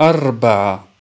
أربعة.